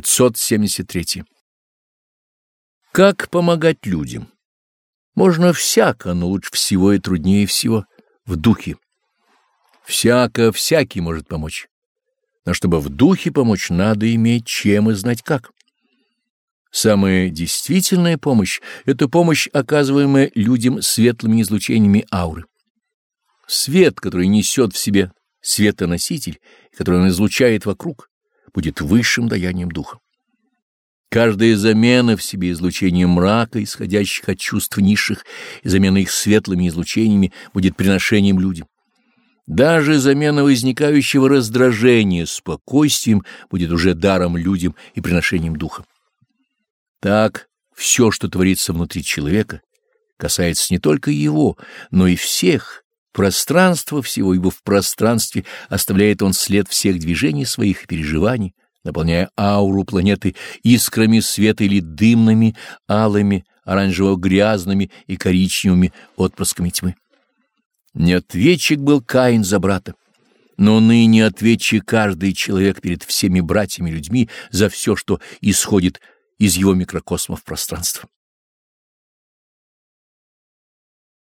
573. Как помогать людям? Можно всяко, но лучше всего и труднее всего в духе. Всяко всякий может помочь. Но чтобы в духе помочь, надо иметь чем и знать как. Самая действительная помощь — это помощь, оказываемая людям светлыми излучениями ауры. Свет, который несет в себе светоноситель, который он излучает вокруг, будет высшим даянием духа. Каждая замена в себе излучения мрака, исходящих от чувств низших, и замена их светлыми излучениями будет приношением людям. Даже замена возникающего раздражения спокойствием будет уже даром людям и приношением духа. Так все, что творится внутри человека, касается не только его, но и всех, пространства всего, ибо в пространстве оставляет он след всех движений своих и переживаний, наполняя ауру планеты искрами света или дымными, алыми, оранжево-грязными и коричневыми отпрысками тьмы. Не ответчик был Каин за брата, но ныне ответчик каждый человек перед всеми братьями людьми за все, что исходит из его микрокосмов пространства.